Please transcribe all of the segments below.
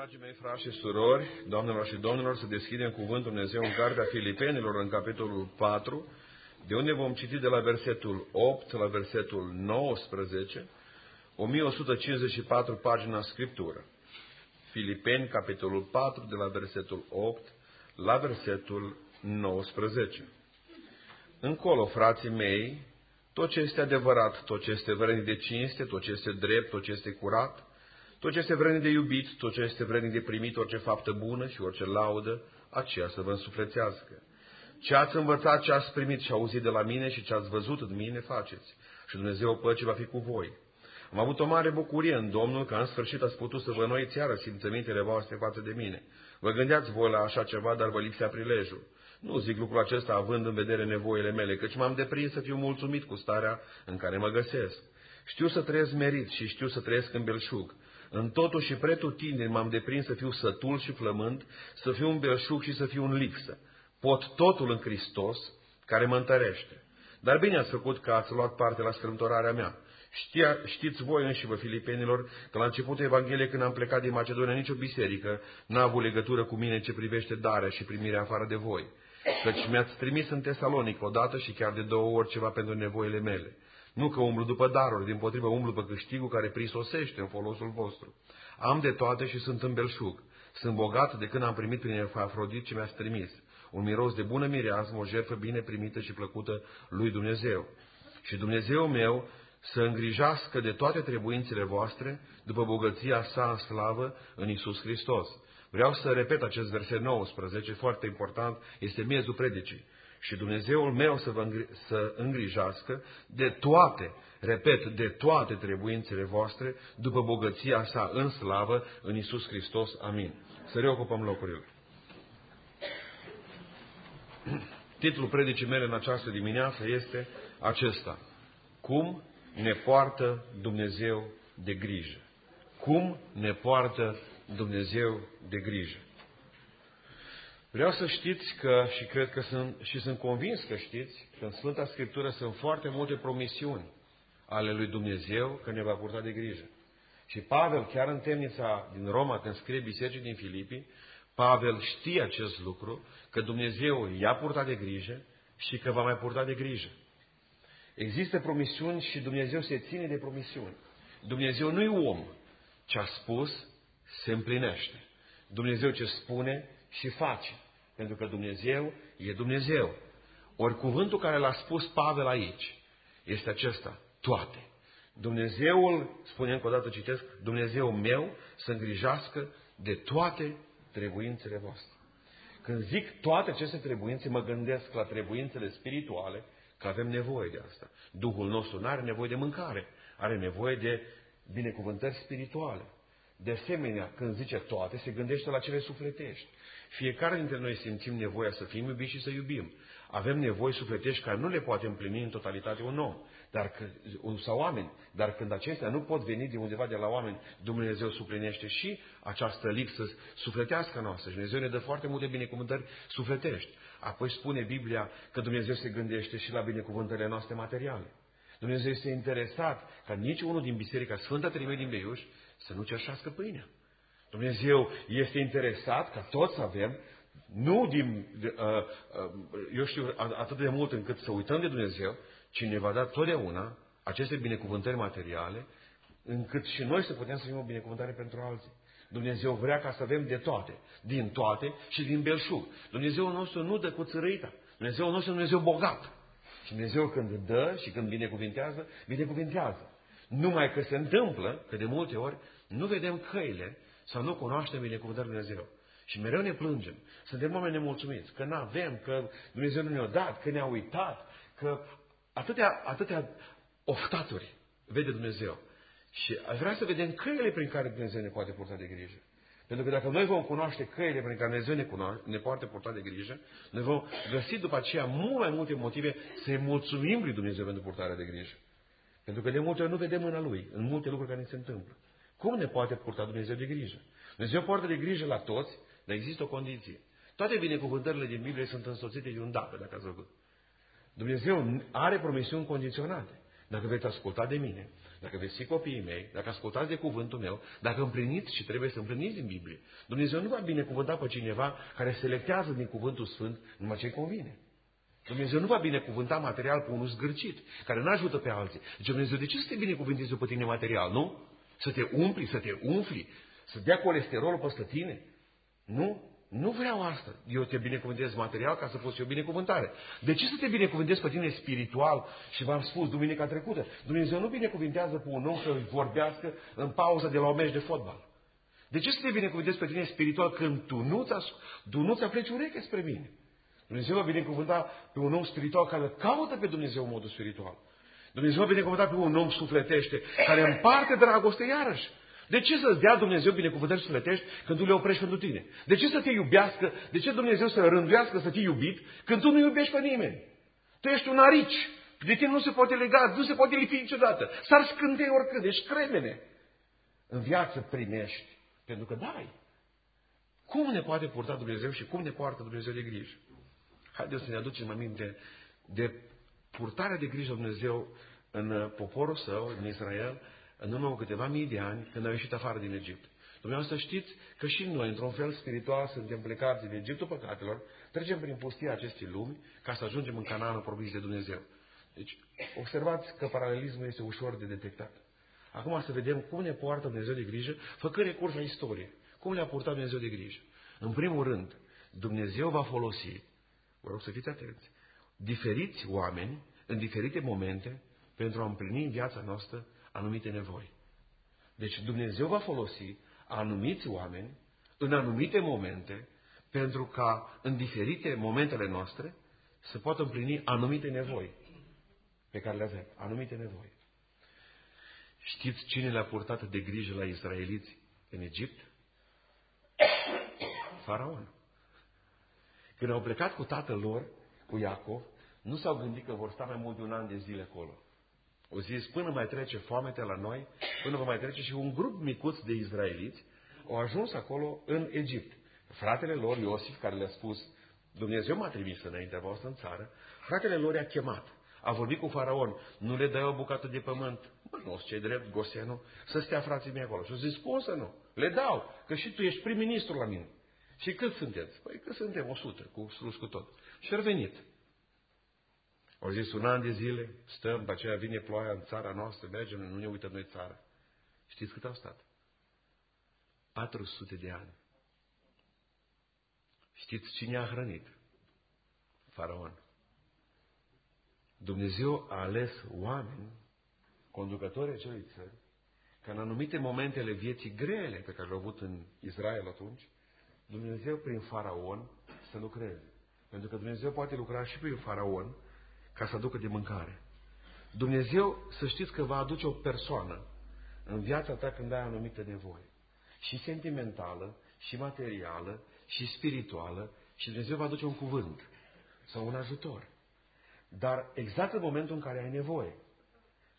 dragii mei frați și surori, doamnelor și domnilor, să deschidem Cuvântul Dumnezeu în Cartea Filipenilor, în capitolul 4, de unde vom citi de la versetul 8 la versetul 19, 1154 pagina Scriptură. Filipeni, capitolul 4, de la versetul 8 la versetul 19. Încolo, frații mei, tot ce este adevărat, tot ce este vrednic de cinste, tot ce este drept, tot ce este curat, tot ce este vrednic de iubit, tot ce este vrednic de primit, orice faptă bună și orice laudă, aceea să vă însuflețească. Ce ați învățat, ce ați primit și auzit de la mine și ce ați văzut în mine, faceți. Și Dumnezeu păcii va fi cu voi. Am avut o mare bucurie în Domnul că în sfârșit ați putut să vă noi țiară simțămintele voastre față de mine. Vă gândeați voi la așa ceva, dar vă lipsea prilejul. Nu zic lucrul acesta având în vedere nevoile mele, căci m-am deprins să fiu mulțumit cu starea în care mă găsesc. Știu să trăiesc merit și știu să trăiesc în belșug. În totul și pretutindeni m-am deprins să fiu sătul și flământ, să fiu un belșug și să fiu un lipsă. Pot totul în Hristos, care mă întărește. Dar bine ați făcut că ați luat parte la strâmtorarea mea. Știa, știți voi înși vă, filipenilor, că la începutul Evangheliei, când am plecat din Macedonia, nicio biserică n-a avut legătură cu mine ce privește darea și primirea afară de voi. Căci mi-ați trimis în Tesalonic odată și chiar de două ori ceva pentru nevoile mele. Nu că umblu după daruri, din potrivă umblu după câștigul care prisosește în folosul vostru. Am de toate și sunt în belșug. Sunt bogat de când am primit prin Afrodit ce mi-ați trimis. Un miros de bună mireasmă, o jertfă bine primită și plăcută lui Dumnezeu. Și Dumnezeu meu să îngrijească de toate trebuințele voastre, după bogăția sa în slavă în Isus Hristos. Vreau să repet acest verset 19, foarte important, este miezul predicii și Dumnezeul meu să vă îngri- să îngrijească de toate, repet, de toate trebuințele voastre, după bogăția sa în slavă, în Isus Hristos. Amin. Să reocupăm locurile. Titlul predicii mele în această dimineață este acesta. Cum ne poartă Dumnezeu de grijă? Cum ne poartă Dumnezeu de grijă? Vreau să știți că, și cred că sunt, și sunt convins că știți, că în Sfânta Scriptură sunt foarte multe promisiuni ale lui Dumnezeu că ne va purta de grijă. Și Pavel, chiar în temnița din Roma, când scrie bisericii din Filipii, Pavel știe acest lucru, că Dumnezeu i-a purtat de grijă și că va mai purta de grijă. Există promisiuni și Dumnezeu se ține de promisiuni. Dumnezeu nu e om. Ce a spus, se împlinește. Dumnezeu ce spune, și face. Pentru că Dumnezeu e Dumnezeu. Ori cuvântul care l-a spus Pavel aici este acesta, toate. Dumnezeul, spune încă o dată, citesc, Dumnezeul meu să îngrijească de toate trebuințele voastre. Când zic toate aceste trebuințe, mă gândesc la trebuințele spirituale, că avem nevoie de asta. Duhul nostru nu are nevoie de mâncare, are nevoie de binecuvântări spirituale. De asemenea, când zice toate, se gândește la cele sufletești. Fiecare dintre noi simțim nevoia să fim iubiți și să iubim. Avem nevoi sufletești care nu le poate împlini în totalitate un om dar că, sau oameni. Dar când acestea nu pot veni de undeva de la oameni, Dumnezeu suplinește și această lipsă sufletească noastră. Și Dumnezeu ne dă foarte multe binecuvântări sufletești. Apoi spune Biblia că Dumnezeu se gândește și la binecuvântările noastre materiale. Dumnezeu este interesat ca nici unul din Biserica Sfântă Trimei din Beiuș să nu cerșească pâinea. Dumnezeu este interesat ca toți să avem, nu din, uh, uh, eu știu, atât de mult încât să uităm de Dumnezeu, ci ne va da totdeauna aceste binecuvântări materiale, încât și noi să putem să fim o binecuvântare pentru alții. Dumnezeu vrea ca să avem de toate, din toate și din belșug. Dumnezeu nostru nu dă cu țărăita. Dumnezeu nostru e Dumnezeu bogat. Și Dumnezeu când dă și când binecuvintează, binecuvintează. Numai că se întâmplă, că de multe ori nu vedem căile sau nu cunoaștem binecuvântarea Dumnezeu. Și mereu ne plângem. Suntem oameni nemulțumiți. Că nu avem, că Dumnezeu nu ne-a dat, că ne-a uitat, că atâtea, atâtea oftaturi vede Dumnezeu. Și aș vrea să vedem căile prin care Dumnezeu ne poate purta de grijă. Pentru că dacă noi vom cunoaște căile prin care Dumnezeu ne, cunoaște, ne poate purta de grijă, noi vom găsi după aceea mult mai multe motive să-i mulțumim lui Dumnezeu pentru purtarea de grijă. Pentru că de multe ori nu vedem mâna Lui în multe lucruri care ne se întâmplă. Cum ne poate purta Dumnezeu de grijă? Dumnezeu poartă de grijă la toți, dar există o condiție. Toate binecuvântările din Biblie sunt însoțite de un dacă, dacă ați văzut. Dumnezeu are promisiuni condiționate. dacă veți asculta de mine, dacă veți fi copiii mei, dacă ascultați de cuvântul meu, dacă împliniți și trebuie să împliniți din Biblie, Dumnezeu nu va binecuvânta pe cineva care selectează din cuvântul Sfânt numai ce convine. Dumnezeu nu va binecuvânta material pe unul zgârcit, care nu ajută pe alții. Deci Dumnezeu, de ce să te binecuvânteze pe tine material, nu? Să te umpli, să te umfli, să dea colesterolul peste tine. Nu? Nu vreau asta. Eu te binecuvântez material ca să poți eu binecuvântare. De ce să te binecuvântez pe tine spiritual? Și v-am spus duminica trecută, Dumnezeu nu binecuvintează pe un om să vorbească în pauză de la o meci de fotbal. De ce să te binecuvântezi pe tine spiritual când tu nu-ți, tu nu-ți apleci ureche spre mine? Dumnezeu va binecuvânta pe un om spiritual care caută pe Dumnezeu în modul spiritual. Dumnezeu va binecuvânta pe un om sufletește care împarte dragoste iarăși. De ce să-ți dea Dumnezeu binecuvântări sufletești când tu le oprești pentru tine? De ce să te iubească? De ce Dumnezeu să rânduiască să fii iubit când tu nu iubești pe nimeni? Tu ești un arici. De tine nu se poate lega, nu se poate lipi niciodată. S-ar scânte oricând, ești cremene. În viață primești, pentru că dai. Cum ne poate purta Dumnezeu și cum ne poartă Dumnezeu de grijă? Haideți să ne aducem aminte de purtarea de grijă Dumnezeu în poporul său, în Israel, în urmă cu câteva mii de ani, când au ieșit afară din Egipt. Dumneavoastră știți că și noi, într-un fel spiritual, suntem plecați din Egiptul păcatelor, trecem prin pustia acestei lumi ca să ajungem în Cananul promis de Dumnezeu. Deci, observați că paralelismul este ușor de detectat. Acum să vedem cum ne poartă Dumnezeu de grijă, făcând recurs la istorie. Cum le-a purtat Dumnezeu de grijă? În primul rând, Dumnezeu va folosi, vă rog să fiți atenți, diferiți oameni în diferite momente pentru a împlini în viața noastră anumite nevoi. Deci Dumnezeu va folosi anumiți oameni în anumite momente pentru ca în diferite momentele noastre să poată împlini anumite nevoi pe care le avem. Anumite nevoi. Știți cine le-a purtat de grijă la israeliți în Egipt? Faraon. Când au plecat cu tatăl lor, cu Iacov, nu s-au gândit că vor sta mai mult de un an de zile acolo. O zis, până mai trece foamete la noi, până va mai trece și un grup micuț de izraeliți au ajuns acolo în Egipt. Fratele lor, Iosif, care le-a spus, Dumnezeu m-a trimis înaintea voastră în țară, fratele lor i-a chemat. A vorbit cu faraon, nu le dai o bucată de pământ. Mă, nu ce drept, Gosenu, să stea frații mei acolo. Și au zis, cum să nu? Le dau, că și tu ești prim-ministru la mine. Și cât sunteți? Păi că suntem 100, cu slus cu tot. Și au venit. Au zis un an de zile, stăm, după aceea vine ploaia în țara noastră, mergem, nu ne uităm noi țara. Știți cât au stat? 400 de ani. Știți cine a hrănit? Faraon. Dumnezeu a ales oameni, conducători acelui țări, ca în anumite momentele vieții grele pe care le-au avut în Israel atunci, Dumnezeu prin faraon să lucreze. Pentru că Dumnezeu poate lucra și prin faraon ca să aducă de mâncare. Dumnezeu, să știți că va aduce o persoană în viața ta când ai anumită nevoie. Și sentimentală, și materială, și spirituală, și Dumnezeu va aduce un cuvânt sau un ajutor. Dar exact în momentul în care ai nevoie.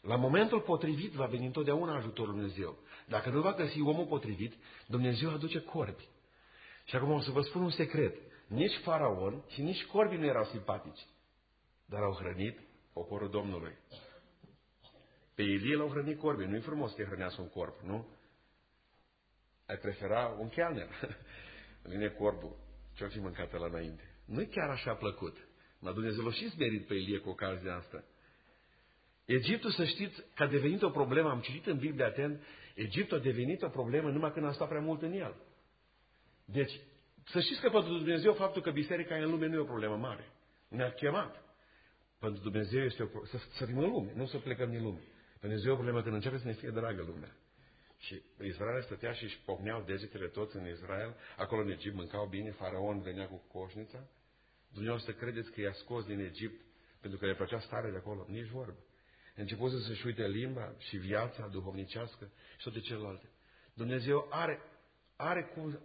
La momentul potrivit va veni întotdeauna ajutorul Dumnezeu. Dacă nu va găsi omul potrivit, Dumnezeu aduce corbi. Și acum o să vă spun un secret. Nici faraon și nici corbii nu erau simpatici dar au hrănit poporul Domnului. Pe Ilie l-au hrănit corbii. Nu-i frumos să te hrănească un corp, nu? Ai prefera un chelner. Vine corbul. Ce-o fi mâncat la înainte. Nu-i chiar așa plăcut. Dar Dumnezeu l-a și smerit pe Ilie cu ocazia asta. Egiptul, să știți, că a devenit o problemă, am citit în Biblie atent, Egiptul a devenit o problemă numai când a stat prea mult în el. Deci, să știți că pentru Dumnezeu faptul că biserica e în lume nu e o problemă mare. Ne-a chemat. Pentru Dumnezeu este o, să, să fim în lume, nu să plecăm din lume. Dumnezeu e o problemă când începe să ne fie dragă lumea. Și Israel stătea și își pocneau degetele toți în Israel, acolo în Egipt mâncau bine, faraon venea cu coșnița. Dumnezeu să credeți că i-a scos din Egipt pentru că le plăcea stare de acolo, nici vorbă. Început să-și uite limba și viața duhovnicească și toate celelalte. Dumnezeu are, are cum,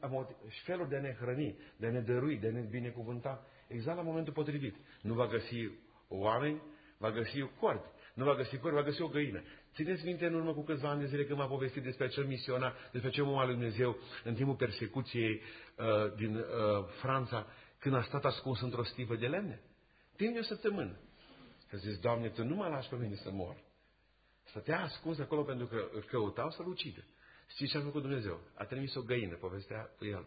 felul de a ne hrăni, de a ne dărui, de a ne binecuvânta, exact la momentul potrivit. Nu va găsi oameni, va găsi o corp. Nu va găsi corp, va găsi o găină. Țineți minte în urmă cu câțiva ani de zile când m-a povestit despre acel misionar, despre acel om al Lui Dumnezeu în timpul persecuției uh, din uh, Franța, când a stat ascuns într-o stivă de lemne? Timp de o săptămână. Și a zis, Doamne, Tu nu mă lași pe mine să mor. Stătea ascuns acolo pentru că îl căutau să-l ucidă. Știți ce a făcut Dumnezeu? A trimis o găină, povestea cu el.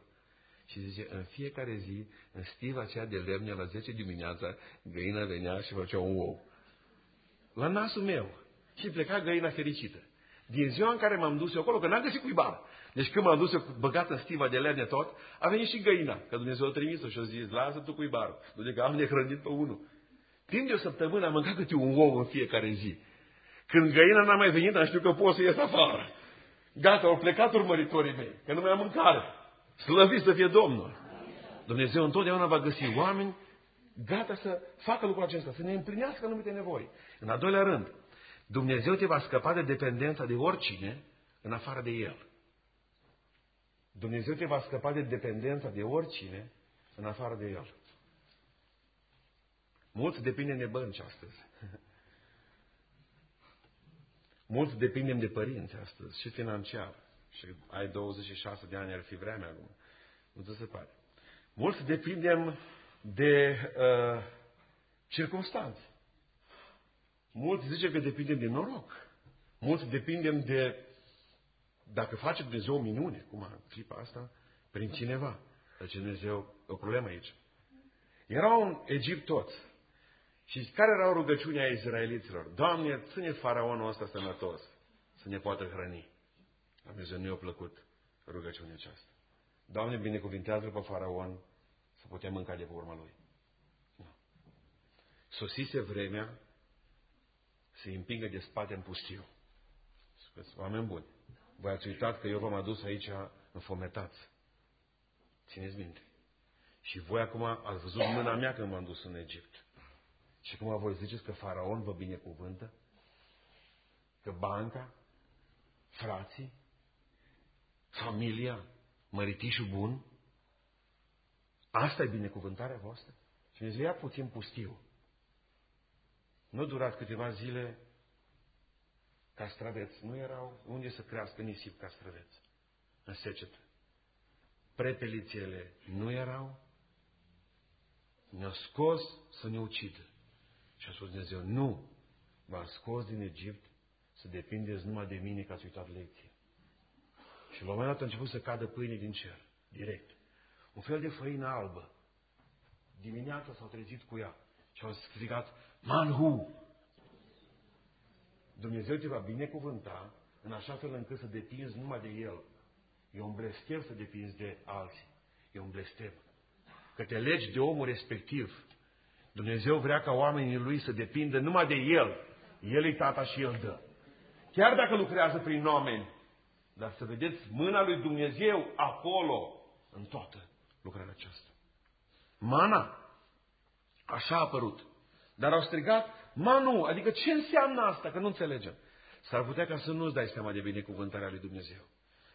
Și zice, în fiecare zi, în stiva aceea de lemne, la 10 dimineața, găina venea și făcea un ou. La nasul meu. Și pleca găina fericită. Din ziua în care m-am dus eu acolo, că n-am găsit cuibar. Deci când m-am dus eu băgat în stiva de lemne tot, a venit și găina. Că Dumnezeu a trimis-o și a zis, lasă tu cuibarul. Nu că am nehrănit pe unul. Timp de o săptămână am mâncat câte un ou în fiecare zi. Când găina n-a mai venit, am știut că pot să ies afară. Gata, au plecat urmăritorii mei, că nu mai am mâncare. Slăvit să fie Domnul. Dumnezeu întotdeauna va găsi oameni gata să facă lucrul acesta, să ne împlinească anumite nevoi. În al doilea rând, Dumnezeu te va scăpa de dependența de oricine în afară de El. Dumnezeu te va scăpa de dependența de oricine în afară de El. Mulți depindem de bănci astăzi. Mulți depindem de părinți astăzi, și financiar. Și ai 26 de ani, ar fi vremea acum. Nu ți se pare. Mulți depindem de uh, circunstanțe. Mulți zice că depindem de noroc. Mulți depindem de dacă face Dumnezeu o minune, cum în clipa asta, prin cineva. Deci Dumnezeu, o problemă aici. Erau în Egipt toți. Și care erau rugăciunea izraeliților? Doamne, ține faraonul ăsta sănătos, să ne poată hrăni. Dumnezeu nu i-a plăcut rugăciunea aceasta. Doamne, binecuvintează pe faraon să putem mânca de pe urma lui. Nu. Sosise vremea să-i împingă de spate în pustiu. Spuneți, oameni buni, voi ați uitat că eu v-am adus aici înfometați. Țineți minte. Și voi acum ați văzut mâna mea când m-am dus în Egipt. Și cum voi ziceți că faraon vă binecuvântă? Că banca, frații, familia, măritișul bun, asta e binecuvântarea voastră? Și ne ia puțin pustiu. Nu durați câteva zile castraveți. Nu erau unde să crească nisip castraveți. În secetă. Prepelițele nu erau. Ne-au scos să ne ucidă. Și a spus Dumnezeu, nu, v-am scos din Egipt să depindeți numai de mine că ați uitat lecție. Și la un moment dat a început să cadă pâine din cer, direct. Un fel de făină albă. Dimineața s-au trezit cu ea și au strigat, Manhu! Dumnezeu te va binecuvânta în așa fel încât să depinzi numai de El. E un blestem să depinzi de alții. E un blestem. Că te legi de omul respectiv. Dumnezeu vrea ca oamenii lui să depindă numai de El. El e tata și El dă. Chiar dacă lucrează prin oameni, dar să vedeți mâna lui Dumnezeu acolo, în toată lucrarea aceasta. Mana, așa a apărut. Dar au strigat, manu, adică ce înseamnă asta, că nu înțelegem. S-ar putea ca să nu-ți dai seama de binecuvântarea lui Dumnezeu.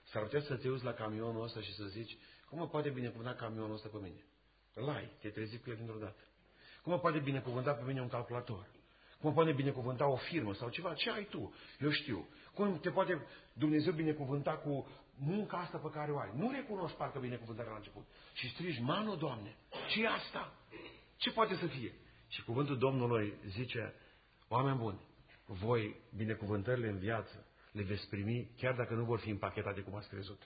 S-ar putea să te uiți la camionul ăsta și să zici, cum mă poate binecuvânta camionul ăsta pe mine? Îl ai, te trezi cu el dintr-o dată. Cum mă poate binecuvânta pe mine un calculator? Cum mă poate binecuvânta o firmă sau ceva? Ce ai tu? Eu știu. Cum te poate Dumnezeu binecuvânta cu munca asta pe care o ai? Nu recunoști parcă binecuvântarea la început. Și strigi, manu, Doamne, ce e asta? Ce poate să fie? Și cuvântul Domnului zice, oameni buni, voi binecuvântările în viață le veți primi chiar dacă nu vor fi împachetate cum ați crezut.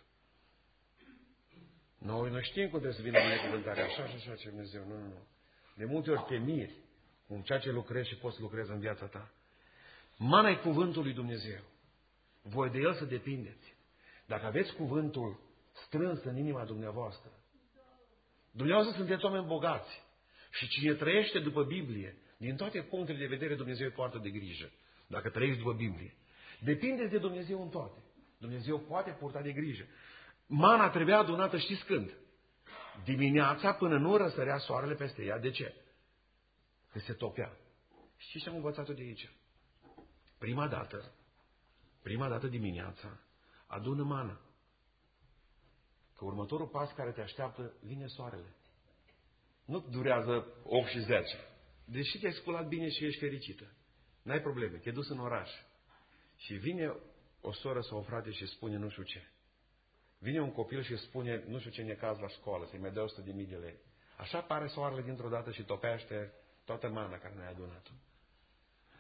Noi, noi știm cum trebuie să vină binecuvântarea, așa și așa, ce Dumnezeu. Nu, nu, nu. De multe ori te miri cu ceea ce lucrezi și poți să lucrezi în viața ta. Mana e cuvântul lui Dumnezeu. Voi de El să depindeți. Dacă aveți cuvântul strâns în inima dumneavoastră, dumneavoastră sunteți oameni bogați. Și cine trăiește după Biblie, din toate punctele de vedere, Dumnezeu îi poartă de grijă. Dacă trăiești după Biblie. Depindeți de Dumnezeu în toate. Dumnezeu poate purta de grijă. Mana trebuia adunată, știți când? Dimineața până nu răsărea soarele peste ea. De ce? Că se topea. Știți ce am învățat-o de aici? Prima dată, prima dată dimineața, adună mană. Că următorul pas care te așteaptă, vine soarele. Nu durează 8 și 10. Deși te-ai sculat bine și ești fericită. N-ai probleme, te-ai dus în oraș. Și vine o soră sau o frate și spune nu știu ce. Vine un copil și spune nu știu ce necaz la școală, să-i mai dea 100 de mii de lei. Așa pare soarele dintr-o dată și topește toată mana care ne-a adunat-o.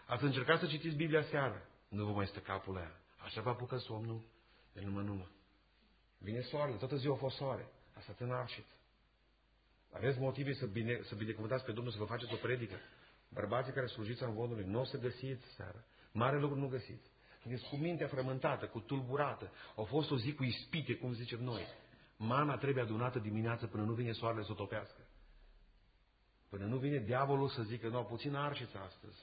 Ați încercat să citiți Biblia seara. nu vă mai stă capul aia. Așa vă apucă somnul, de numă numă. Vine soarele, toată ziua a fost soare. Asta te înarșit. Aveți motive să, bine, să binecuvântați pe Domnul, să vă faceți o predică. Bărbații care slujiți în vodului, nu o să găsiți seara. Mare lucru nu găsiți. Sunteți cu mintea frământată, cu tulburată. Au fost o zi cu ispite, cum zicem noi. Mana trebuie adunată dimineață până nu vine soarele să o topească. Până nu vine diavolul să zică, nu, puțin arșiți astăzi.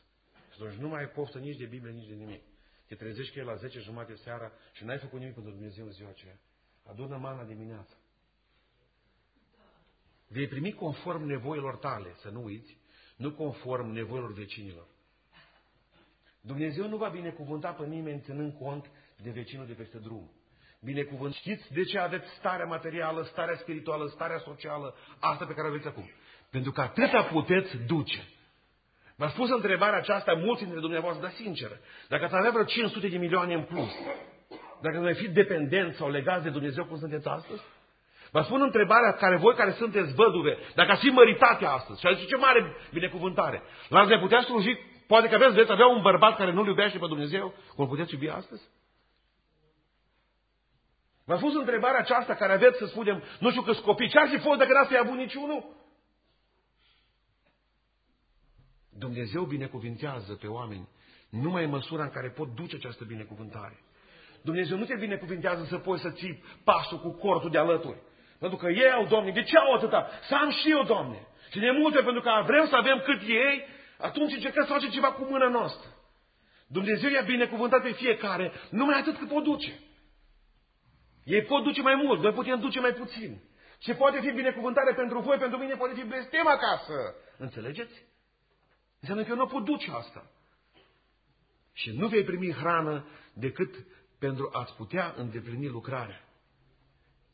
Și atunci nu mai ai poftă nici de Biblie, nici de nimic. Te trezești că e la 10 jumate seara și n-ai făcut nimic pentru Dumnezeu în ziua aceea. Adună mana dimineața. Vei primi conform nevoilor tale, să nu uiți, nu conform nevoilor vecinilor. Dumnezeu nu va binecuvânta pe nimeni ținând cont de vecinul de peste drum. Binecuvânt. Știți de ce aveți starea materială, starea spirituală, starea socială, asta pe care o aveți acum? Pentru că atâta puteți duce. V-a spus întrebarea aceasta mulți dintre dumneavoastră, dar sinceră, dacă ați avea vreo 500 de milioane în plus, dacă nu ai fi dependenți sau legați de Dumnezeu cum sunteți astăzi, Vă spun întrebarea care voi care sunteți văduve, dacă ați fi măritate astăzi, și azi ce mare binecuvântare, l-ați mai putea sluji, poate că aveți, veți avea un bărbat care nu-L iubește pe Dumnezeu, cum îl puteți iubi astăzi? V-a spus întrebarea aceasta care aveți să spunem, nu știu câți copii, ce ar fi fost dacă n-ați fi avut niciunul? Dumnezeu binecuvintează pe oameni numai în măsura în care pot duce această binecuvântare. Dumnezeu nu te binecuvintează să poți să ții pasul cu cortul de alături. Pentru că ei au, Doamne, de ce au atâta? Să am și eu, Doamne. Și de multe, pentru că vrem să avem cât ei, atunci încercăm să facem ceva cu mâna noastră. Dumnezeu i-a binecuvântat pe fiecare, numai atât cât pot duce. Ei pot duce mai mult, noi putem duce mai puțin. Ce poate fi binecuvântare pentru voi, pentru mine poate fi blestem acasă. Înțelegeți? Înseamnă că eu nu pot duce asta. Și nu vei primi hrană decât pentru a-ți putea îndeplini lucrarea.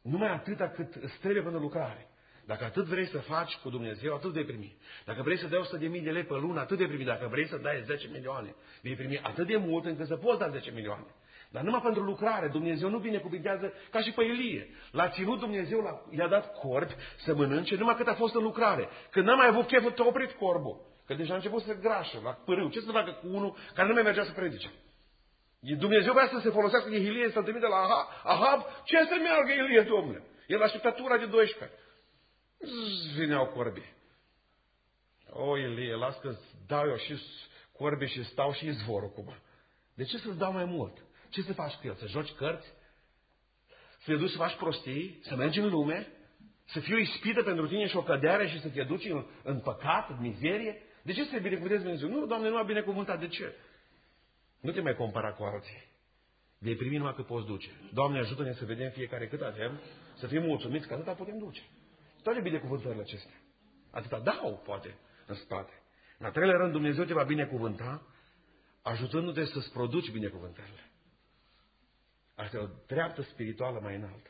Numai atâta cât îți trebuie pentru lucrare. Dacă atât vrei să faci cu Dumnezeu, atât vei primi. Dacă vrei să dai 100 de mii de lei pe lună, atât vei primi. Dacă vrei să dai 10 milioane, vei primi atât de mult încât să poți da 10 milioane. Dar numai pentru lucrare. Dumnezeu nu binecuvintează ca și pe Ilie. L-a ținut Dumnezeu, i-a dat corbi să mănânce numai cât a fost în lucrare. Când n-a mai avut chef, te oprit corbul. Că deja a început să grașă la pârâu. Ce să facă cu unul care nu mai mergea să predice? Dumnezeu vrea să se folosească de Ilie, să-l trimite la Ahab. Ahab, ce să meargă Ilie, domnule? El aștepta tura de 12. Zzz, vineau corbii. O, Ilie, las că dau eu și corbii și stau și izvorul cum. De ce să-ți dau mai mult? Ce să faci cu el? Să joci cărți? Să te duci să faci prostii? Să mergi în lume? Să fie o ispită pentru tine și o cădere și să te duci în, în păcat, în mizerie? De ce să te binecuvântezi Dumnezeu? Nu, Doamne, nu a binecuvântat. De ce? Nu te mai compara cu alții. Vei primi numai cât poți duce. Doamne, ajută-ne să vedem fiecare cât avem, să fim mulțumiți că atâta putem duce. Toate binecuvântările acestea. Atâta dau, poate, în spate. În al treilea rând, Dumnezeu te va binecuvânta, ajutându-te să-ți produci binecuvântările. Asta e o treaptă spirituală mai înaltă.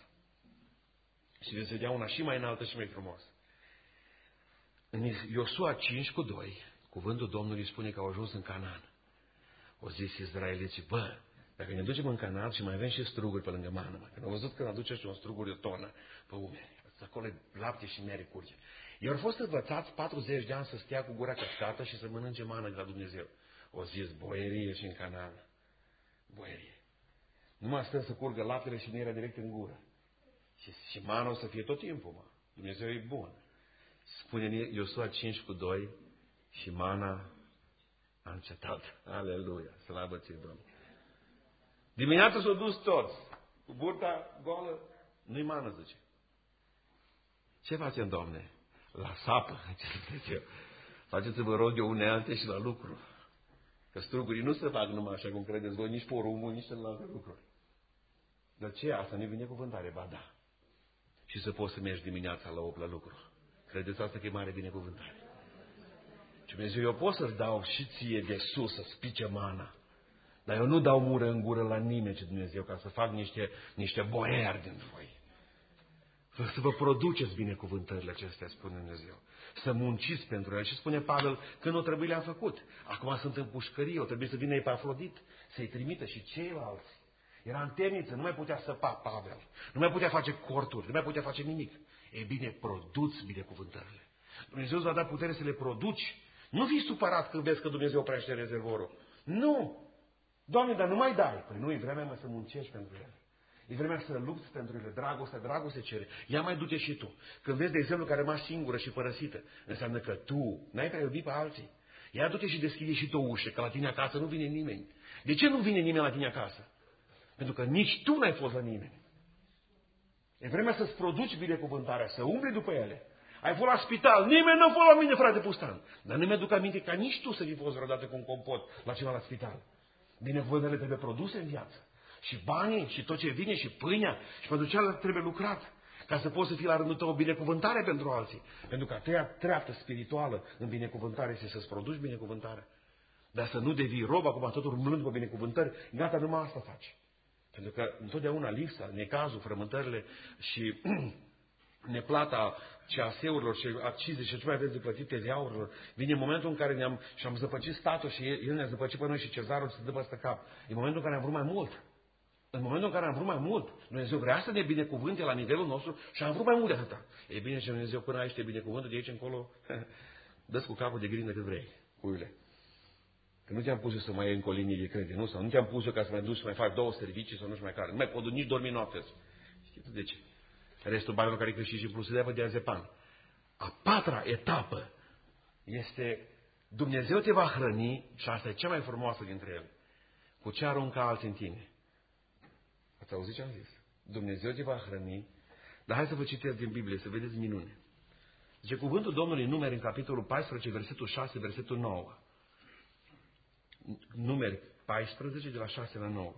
Și veți vedea una și mai înaltă și mai frumoasă. În Iosua 5 cu 2, cuvântul Domnului spune că au ajuns în Canaan. O zis Israeliții, bă, dacă ne ducem în canal și mai avem și struguri pe lângă mană, mă, când au văzut că aduce și un struguri de tonă pe umeri, acolo e lapte și mere curge. Ei au fost învățați 40 de ani să stea cu gura căscată și să mănânce mană de la Dumnezeu. O zis, boierie și în canal. Boierie. Numai stăm să curgă laptele și merea direct în gură. Și, și mana o să fie tot timpul, mă. Dumnezeu e bun. Spune Iosua 5 cu 2 și mana a încetat. Aleluia. Slavă ție, Domnule. Dimineața s-au dus toți. Cu burta goală, nu-i mană, zice. Ce facem, Doamne? La sapă, ce zice Faceți-vă rog eu unealte și la lucru. Că strugurii nu se fac numai așa cum credeți voi, nici porumbul, nici celelalte lucruri. Dar ce asta nu vine cuvântare? Ba da. Și să poți să mergi dimineața la 8 la lucru. Credeți asta că e mare binecuvântare? Și Dumnezeu, eu pot să-ți dau și ție de sus, să spice mana. Dar eu nu dau mură în gură la nimeni, ce Dumnezeu, ca să fac niște, niște boieri din voi. Să vă produceți binecuvântările acestea, spune Dumnezeu. Să munciți pentru ele. Și spune Pavel că nu trebuie le-am făcut. Acum sunt în pușcărie, o trebuie să vină Epafrodit, să-i trimită și ceilalți. Era în temniță, nu mai putea săpa Pavel. Nu mai putea face corturi, nu mai putea face nimic. E bine, produți binecuvântările. Dumnezeu îți va da putere să le produci. Nu fii supărat când vezi că Dumnezeu prește rezervorul. Nu! Doamne, dar nu mai dai. Păi nu, e vremea mă să muncești pentru ele. E vremea să lupți pentru ele. Dragoste, dragoste cere. Ia mai du-te și tu. Când vezi, de exemplu, că rămas singură și părăsită, înseamnă că tu n-ai prea iubit pe alții. Ia du-te și deschide și tu o ușă, că la tine acasă nu vine nimeni. De ce nu vine nimeni la tine acasă? Pentru că nici tu n-ai fost la nimeni. E vremea să-ți produci binecuvântarea, să umbli după ele. Ai fost la spital, nimeni nu a fost la mine, frate Pustan. Dar nu mi-aduc aminte ca nici tu să fi fost vreodată cu un compot la ceva la spital. Binecuvântările trebuie produse în viață. Și banii, și tot ce vine, și pâinea, și pentru cealaltă trebuie lucrat. Ca să poți să fii la rândul tău o binecuvântare pentru alții. Pentru că a treia treaptă spirituală în binecuvântare este să-ți produci binecuvântare. Dar să nu devii rob acum tot urmând cu binecuvântări, gata, numai asta faci. Pentru că întotdeauna lipsa, necazul, frământările și neplata CAS-urilor și accize și ce mai aveți de plătit TVA-urilor, vine momentul în care ne-am, și am zăpăcit statul și el ne-a zăpăcit pe noi și cezarul să dă peste cap. E momentul în care am vrut mai mult. În momentul în care am vrut mai mult, Dumnezeu vrea să ne binecuvânte la nivelul nostru și am vrut mai mult de atâta. E bine și Dumnezeu până aici te binecuvântă, de aici încolo, dă cu capul de grindă cât vrei, cuiule. Că nu te-am pus eu să mai iei în colinii de credit, nu? Sau nu te-am pus eu ca să mai duci să mai faci două servicii sau nu știu mai care. Nu mai pot nici dormi noapte. Știi de ce? Restul banilor care crește și plus de diazepan. A patra etapă este Dumnezeu te va hrăni și asta e cea mai frumoasă dintre ele. Cu ce aruncă alții în tine? Ați auzit ce am zis? Dumnezeu te va hrăni, dar hai să vă citesc din Biblie, să vedeți minune. Zice cuvântul Domnului numeri în capitolul 14, versetul 6, versetul 9. Numeri 14, de la 6 la 9.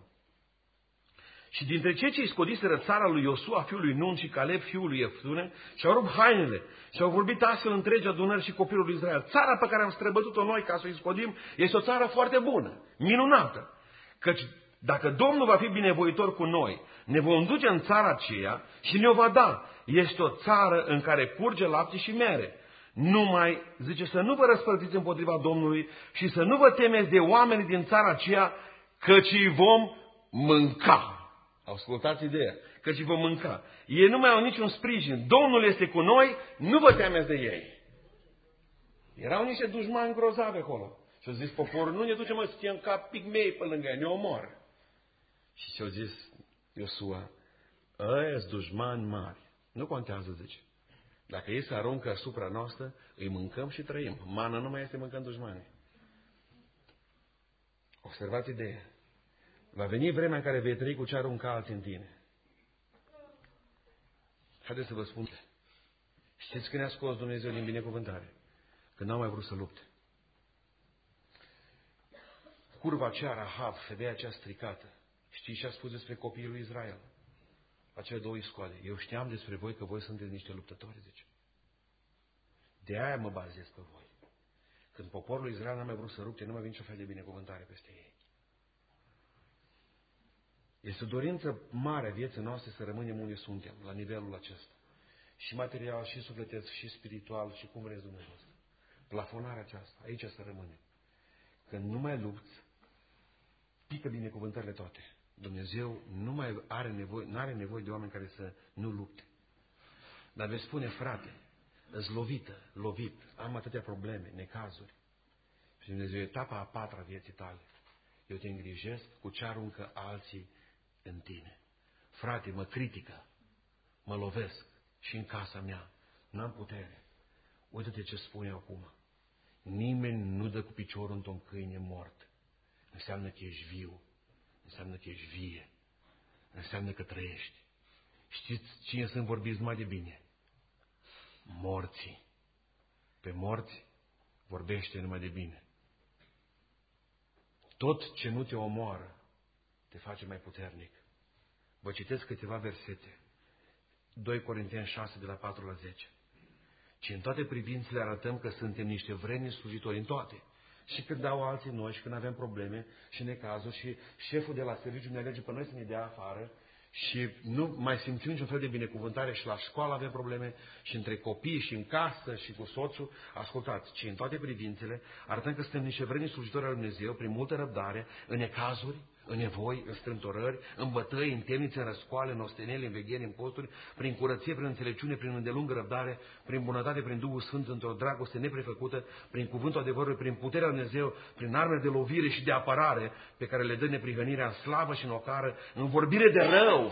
Și dintre cei ce îi scodiseră țara lui Iosua, fiul lui Nun și Caleb, fiul lui Eftune, și-au rupt hainele și au vorbit astfel întregi adunări și copilul lui Israel. Țara pe care am străbătut-o noi ca să o scodim este o țară foarte bună, minunată. Căci dacă Domnul va fi binevoitor cu noi, ne vom duce în țara aceea și ne-o va da. Este o țară în care curge lapte și mere. Numai, zice, să nu vă răspărțiți împotriva Domnului și să nu vă temeți de oamenii din țara aceea, căci îi vom mânca. Ascultați ideea, căci îi vom mânca. Ei nu mai au niciun sprijin. Domnul este cu noi, nu vă temeți de ei. Erau niște dușmani grozavi acolo. Și au zis poporul, nu ne ducem să stiem ca pigmei pe lângă ei, ne omor. Și ce-au zis Iosua, ăia sunt dușmani mari. Nu contează, zice. Dacă ei se aruncă asupra noastră, îi mâncăm și trăim. Mana nu mai este mâncând dușmani. Observați ideea. Va veni vremea în care vei trăi cu ce arunca alții în tine. Haideți să vă spun. Știți când ne-a scos Dumnezeu din binecuvântare? Când n-au mai vrut să lupte. Curva aceea, Rahab, femeia aceea stricată, știi ce a spus despre copiii lui Israel? Acele două iscoale. Eu știam despre voi că voi sunteți niște luptători, zice. De aia mă bazez pe voi. Când poporul Israel n-a mai vrut să rupte, nu mai vine nicio fel de binecuvântare peste ei. Este o dorință mare a vieții noastre să rămânem unde suntem, la nivelul acesta. Și material, și sufletesc, și spiritual, și cum vreți dumneavoastră. Plafonarea aceasta, aici să rămânem. Când nu mai lupți, pică binecuvântările toate. Dumnezeu nu mai are nevoie, nu are nevoie de oameni care să nu lupte. Dar veți spune, frate, îți lovită, lovit, am atâtea probleme, necazuri. Și Dumnezeu, etapa a patra vieții tale. Eu te îngrijesc cu ce aruncă alții în tine. Frate, mă critică, mă lovesc și în casa mea. N-am putere. Uite-te ce spune acum. Nimeni nu dă cu piciorul într-un câine mort. Înseamnă că ești viu. Înseamnă că ești vie. Înseamnă că trăiești. Știți cine sunt vorbiți mai de bine? Morții. Pe morți vorbește numai de bine. Tot ce nu te omoară te face mai puternic. Vă citesc câteva versete. 2 Corinteni 6, de la 4 la 10. Ci în toate privințele arătăm că suntem niște vreni slujitori în toate. Și când dau alții noi și când avem probleme și necazuri și șeful de la serviciu ne alege pe noi să ne dea afară și nu mai simțim niciun fel de binecuvântare și la școală avem probleme și între copii și în casă și cu soțul, ascultați, ci în toate privințele arătăm că suntem niște vreni slujitori al Dumnezeu prin multă răbdare, în necazuri, în nevoi, în strântorări, în bătăi, în temnițe, în răscoale, în osteneli, în vegheri, în posturi, prin curăție, prin înțelepciune, prin îndelungă răbdare, prin bunătate, prin Duhul Sfânt, într-o dragoste neprefăcută, prin cuvântul adevărului, prin puterea Lui Dumnezeu, prin arme de lovire și de apărare pe care le dă neprihănirea în slavă și în ocară, în vorbire de rău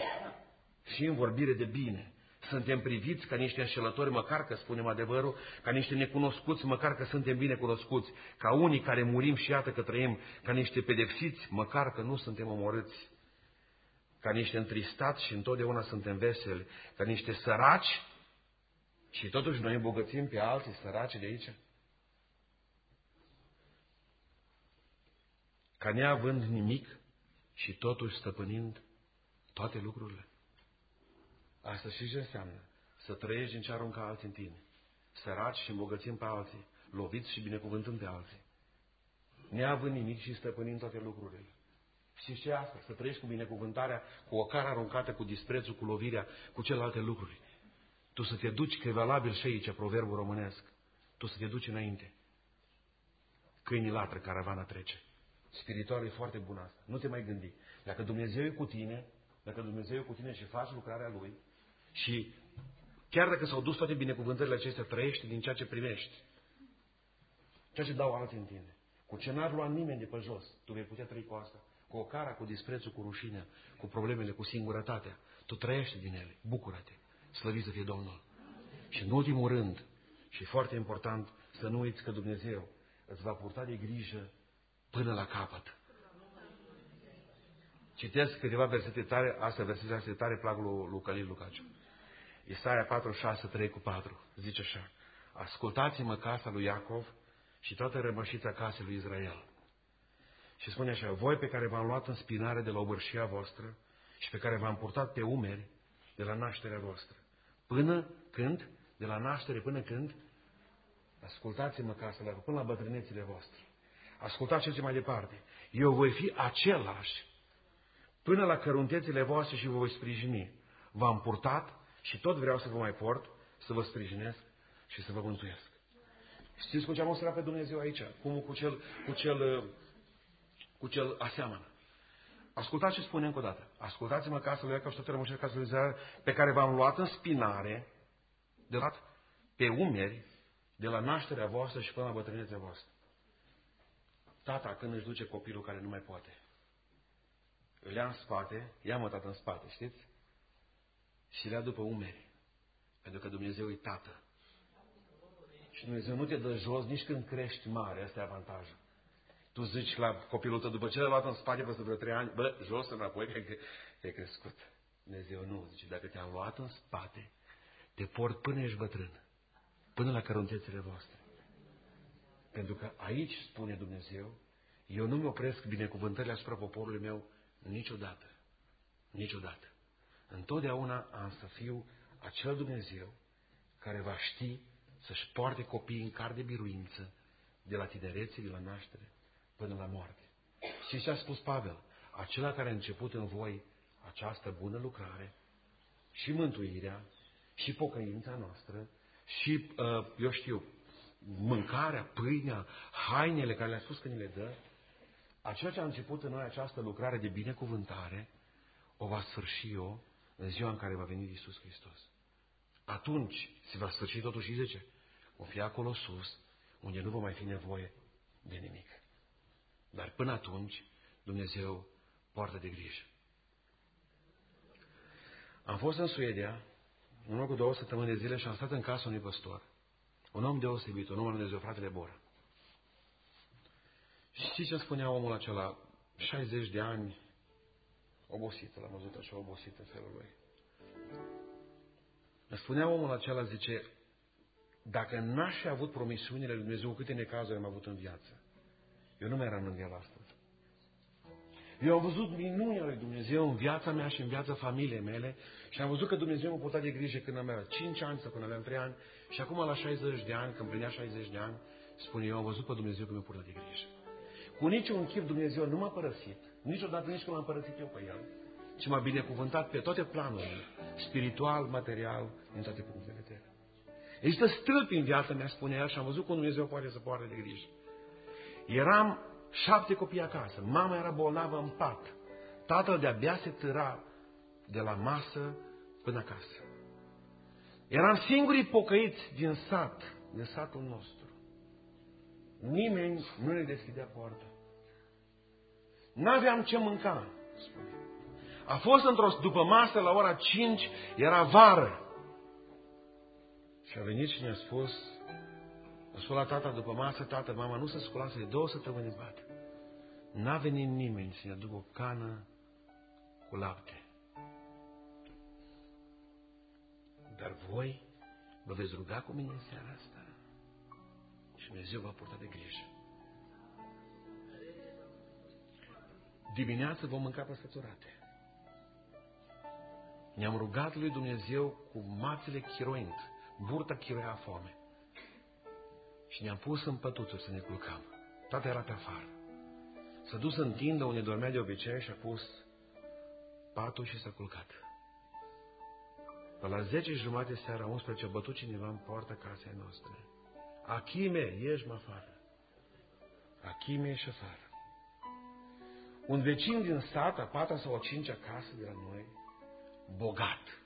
și în vorbire de bine. Suntem priviți ca niște înșelători, măcar că spunem adevărul, ca niște necunoscuți, măcar că suntem bine cunoscuți, ca unii care murim și iată că trăim, ca niște pedepsiți, măcar că nu suntem omorâți, ca niște întristați și întotdeauna suntem veseli, ca niște săraci și totuși noi îmbogățim pe alții săraci de aici. Ca neavând nimic și totuși stăpânind toate lucrurile. Asta și ce înseamnă? Să trăiești din ce aruncă alții în tine. Săraci și îmbogățim pe alții. Loviți și binecuvântând pe alții. Neavând nimic și stăpânind toate lucrurile. Și ce asta? Să trăiești cu binecuvântarea, cu o cara aruncată, cu disprețul, cu lovirea, cu celelalte lucruri. Tu să te duci, că e valabil și aici proverbul românesc. Tu să te duci înainte. Câinii latră, caravana trece. Spiritual e foarte bun asta. Nu te mai gândi. Dacă Dumnezeu e cu tine, dacă Dumnezeu e cu tine și faci lucrarea Lui, și chiar dacă s-au dus toate binecuvântările acestea, trăiești din ceea ce primești. Ceea ce dau alții în tine. Cu ce n-ar lua nimeni de pe jos, tu vei putea trăi cu asta. Cu o cara, cu disprețul, cu rușinea, cu problemele, cu singurătatea. Tu trăiești din ele. Bucură-te. Slăviți să fie Domnul. Și în ultimul rând, și foarte important, să nu uiți că Dumnezeu îți va purta de grijă până la capăt. Citesc câteva versete tare, astea versete tare plac lui, lui Călin Lucaciu. Isaia 4, 6, 3 cu 4. Zice așa. Ascultați-mă casa lui Iacov și toată rămășița casei lui Israel. Și spune așa, voi pe care v-am luat în spinare de la obârșia voastră și pe care v-am purtat pe umeri de la nașterea voastră. Până când? De la naștere până când? Ascultați-mă casa lui până la bătrânețile voastre. Ascultați ce mai departe. Eu voi fi același până la căruntețile voastre și vă voi sprijini. V-am purtat și tot vreau să vă mai port, să vă sprijinesc și să vă mântuiesc. Știți cu ce am mostrat pe Dumnezeu aici? Cum cu cel, cu cel, cu cel aseamănă. Ascultați ce spune încă o dată. Ascultați-mă casa lui Iacov și toate rămâșile casa lui Israel, pe care v-am luat în spinare, de la pe umeri, de la nașterea voastră și până la bătrânețea voastră. Tata, când își duce copilul care nu mai poate, îl ia în spate, ia-mă tată în spate, știți? Și le ia după umeri. Pentru că Dumnezeu e tată. Și Dumnezeu nu te dă jos nici când crești mare, asta e avantajul. Tu zici la copilul tău, după ce l-ai luat în spate peste vreo trei ani, bă, jos înapoi, că te-ai crescut. Dumnezeu nu, zice, dacă te-am luat în spate, te port până ești bătrân, până la căruntețele voastre. Pentru că aici, spune Dumnezeu, eu nu mi opresc binecuvântările asupra poporului meu Niciodată. Niciodată. Întotdeauna am să fiu acel Dumnezeu care va ști să-și poarte copiii în car de biruință de la tinerețe, de la naștere, până la moarte. Și ce a spus Pavel? Acela care a început în voi această bună lucrare și mântuirea și pocăința noastră și, uh, eu știu, mâncarea, pâinea, hainele care le-a spus că ni le dă, a ceea ce a început în noi această lucrare de binecuvântare, o va sfârși eu în ziua în care va veni Iisus Hristos. Atunci se va sfârși totuși, zice, o fi acolo sus, unde nu va mai fi nevoie de nimic. Dar până atunci, Dumnezeu poartă de grijă. Am fost în Suedia, în urmă cu două săptămâni de zile și am stat în casa unui păstor. Un om deosebit, un om al Dumnezeu, fratele Bora. Și știți ce spunea omul acela? 60 de ani, obosit, l-am văzut așa obosit în felul lui. Îmi spunea omul acela, zice, dacă n-aș fi avut promisiunile lui Dumnezeu, câte necazuri am avut în viață, eu nu mai eram în el astăzi. Eu am văzut minunea lui Dumnezeu în viața mea și în viața familiei mele și am văzut că Dumnezeu mă purta de grijă când am avea 5 ani sau când aveam 3 ani și acum la 60 de ani, când plinea 60 de ani, spune eu am văzut pe Dumnezeu că mi-a purtat de grijă. Cu niciun chip Dumnezeu nu m-a părăsit, niciodată nici când l-am părăsit eu pe El, ci m-a binecuvântat pe toate planurile, spiritual, material, din toate punctele de vedere. Există stâlpi în viața mea, spune el, și am văzut cum Dumnezeu poate să poartă de grijă. Eram șapte copii acasă, mama era bolnavă în pat, tatăl de-abia se târa de la masă până acasă. Eram singurii pocăiți din sat, din satul nostru. Nimeni nu ne deschidea poarta. N-aveam ce mânca, spune. A fost într-o după masă la ora 5, era vară. Și a venit și ne-a spus, a spus la tata după masă, tată, mama nu se sculase de două săptămâni în pat. N-a venit nimeni să ne aducă o cană cu lapte. Dar voi vă veți ruga cu mine în seara asta și Dumnezeu va purta de grijă. Dimineața vom mânca păsăturate. Ne-am rugat lui Dumnezeu cu mațele chiroind, burta chiroia foame. Și ne-am pus în pătuturi să ne culcăm. Toate era pe afară. S-a dus în tindă unde dormea de obicei și a pus patul și s-a culcat. Pe la 10 jumate seara, 11, a bătut cineva în poarta casei noastre. Achime, ieși mă afară. Achime, ieși afară. Un vecin din sat, a patra sau a cincea casă de la noi, bogat.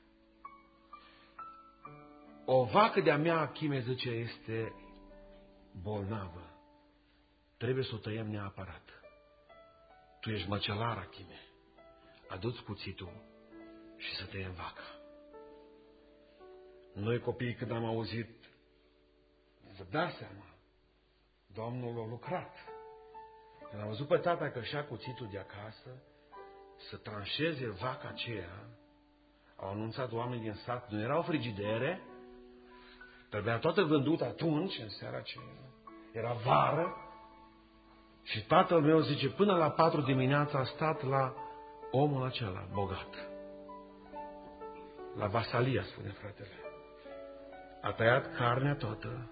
O vacă de-a mea, Achime, zice, este bolnavă. Trebuie să o tăiem neapărat. Tu ești măcelar, Achime. Aduți cuțitul și să tăiem vaca. Noi copiii când am auzit, vă dați seama, Domnul a lucrat. Când am văzut pe tata că și-a cuțitul de acasă, să tranșeze vaca aceea, au anunțat oamenii din sat, nu erau frigidere, trebuia toată vândut atunci, în seara aceea. Era vară și tatăl meu zice, până la patru dimineața a stat la omul acela, bogat. La Vasalia, spune fratele. A tăiat carnea toată,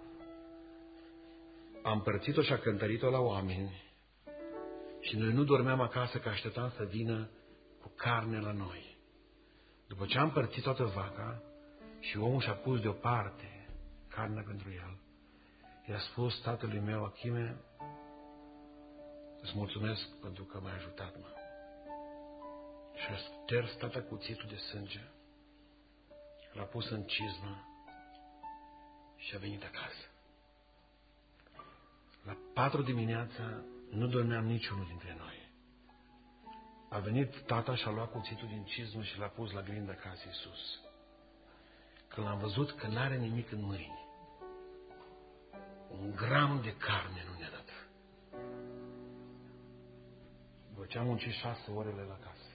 a împărțit-o și a cântărit-o la oameni și noi nu dormeam acasă că așteptam să vină cu carne la noi. După ce am împărțit toată vaca și omul și-a pus deoparte carnea pentru el, i-a spus tatălui meu, Achime, îți mulțumesc pentru că m-ai ajutat, mă. Și a sters tata cuțitul de sânge, l-a pus în cizmă și a venit acasă. La patru dimineața nu dormeam niciunul dintre noi. A venit tata și a luat cuțitul din cizmă și l-a pus la grinda casei sus. Când l-am văzut că n-are nimic în mâini, un gram de carne nu ne-a dat. După ce am muncit șase orele la casă,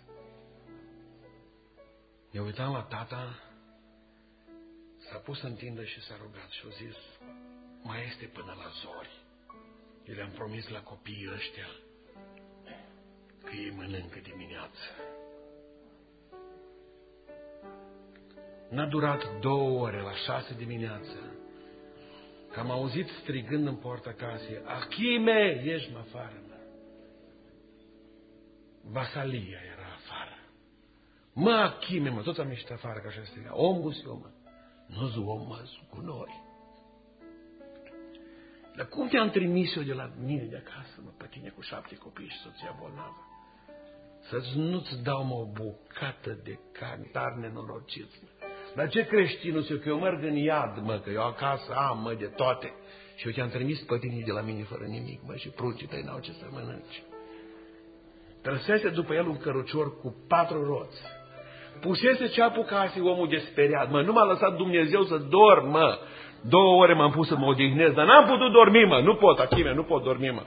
ne uitam la tata, s-a pus în tindă și s-a rugat și a zis, mai este până la zori. Eu le-am promis la copiii ăștia că ei mănâncă dimineață. N-a durat două ore, la șase dimineață, că am auzit strigând în poarta casei, Achime, ieși mă afară, mă. Vasalia era afară. Mă, Achime, mă, toți am ieșit afară, ca așa striga. Om eu, mă. Nu om, mă, cu noi. Dar cum te-am trimis eu de la mine de acasă, mă, pe tine cu șapte copii și soția bolnavă? Să nu-ți dau mă, o bucată de carne nenorociți, mă. Dar ce creștinul eu, că eu merg în iad, mă, că eu acasă am, mă, de toate. Și eu te-am trimis pe tine de la mine fără nimic, mă, și pruncii tăi n-au ce să mănânci. Trăsese după el un cărucior cu patru roți. Pusese ceapul casei omul de speriat. Mă, nu m-a lăsat Dumnezeu să dorm, mă. Două ore m-am pus să mă odihnesc, dar n-am putut dormi, mă. Nu pot, Achime, nu pot dormi, mă.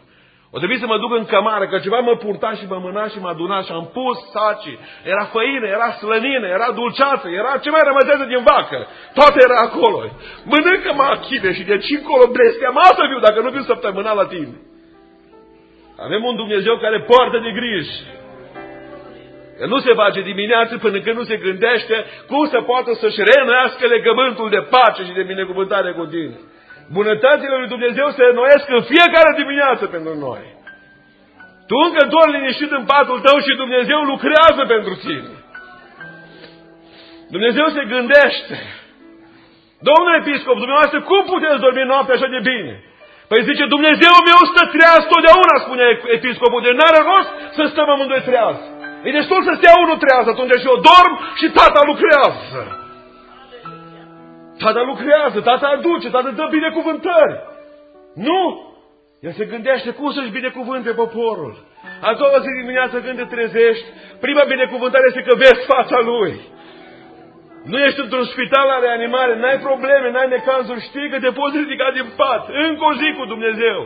O trebuie să mă duc în cămară, că ceva mă purta și mă mâna și mă aduna și am pus saci. Era făină, era slănină, era dulceață, era ce mai rămăsese din vacă. Toate era acolo. Mănâncă-mă, Achime, și de ce încolo blesteama să viu dacă nu viu săptămâna la tine. Avem un Dumnezeu care poartă de griji. Că nu se face dimineață până când nu se gândește cum să poată să-și reînnoiască legământul de pace și de binecuvântare cu tine. Bunătățile lui Dumnezeu se înnoiesc în fiecare dimineață pentru noi. Tu încă doar liniștit în patul tău și Dumnezeu lucrează pentru tine. Dumnezeu se gândește. Domnule episcop, dumneavoastră, cum puteți dormi noaptea așa de bine? Păi zice, Dumnezeu meu stă treaz totdeauna, spune episcopul, de n-are rost să stăm amândoi treaz. E destul să stea unul trează atunci și eu dorm și tata lucrează. Tata lucrează, tata aduce, tata dă binecuvântări. Nu! El se gândește cum să-și binecuvânte poporul. A doua zi dimineață când te trezești, prima binecuvântare este că vezi fața lui. Nu ești într-un spital la reanimare, n-ai probleme, n-ai necazuri, știi că te poți ridica din pat. Încă o zi cu Dumnezeu.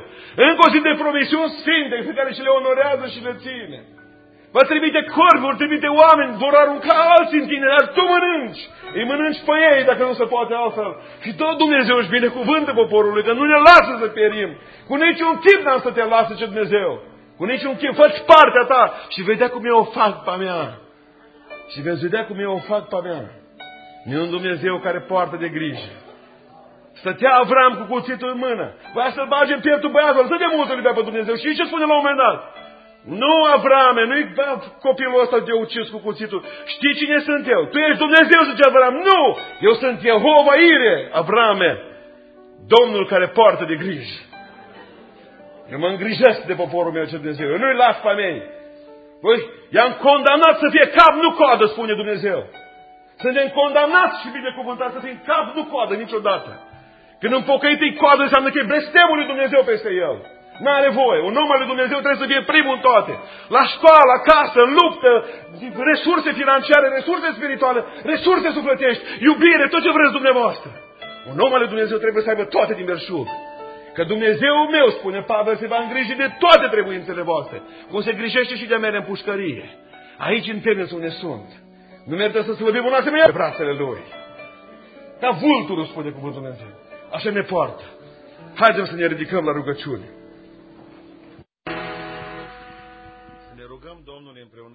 Încă o zi de promisiuni sfinte pe care și le onorează și le ține. Va trimite corvi, vor trimite oameni, vor arunca alții în tine, dar tu mănânci. Îi mănânci pe ei dacă nu se poate altfel. Și tot Dumnezeu își binecuvântă poporului, că nu ne lasă să perim. Cu niciun chip n-am să te lasă ce Dumnezeu. Cu niciun chip, fă partea ta și vedea cum eu o fac pe mea. Și veți vedea cum eu o fac pe mea. E un Dumnezeu care poartă de grijă. Stătea Avram cu cuțitul în mână. Voia să-l bage în pieptul băiatului. Să de mult îl pe Dumnezeu. Și ce spune la un moment dat? Nu, Avrame, nu-i copilul ăsta de ucis cu cuțitul. Știi cine sunt eu? Tu ești Dumnezeu, zice Avram. Nu! Eu sunt Jehova Ire, Avrame. Domnul care poartă de grijă. Eu mă îngrijesc de poporul meu ce Dumnezeu. Eu nu-i las pe mei. Păi, i-am condamnat să fie cap, nu coadă, spune Dumnezeu. Suntem condamnați și binecuvântați să fim cap, nu coadă niciodată. Când un pocăit e coadă, înseamnă că e blestemul lui Dumnezeu peste el. N-are voie. Un om al lui Dumnezeu trebuie să fie primul în toate. La școală, acasă, în luptă, resurse financiare, resurse spirituale, resurse sufletești, iubire, tot ce vreți dumneavoastră. Un om al lui Dumnezeu trebuie să aibă toate din belșug. Că Dumnezeu meu, spune Pavel, se va îngriji de toate trebuințele voastre. Cum se grijește și de mine în pușcărie. Aici în tenis unde sunt. Nu merită să slăbim un asemenea brațele Lui. Ca vulturul, spune cuvântul Dumnezeu. Așa ne poartă. Haideți să ne ridicăm la rugăciune. Rugăm Domnului împreună.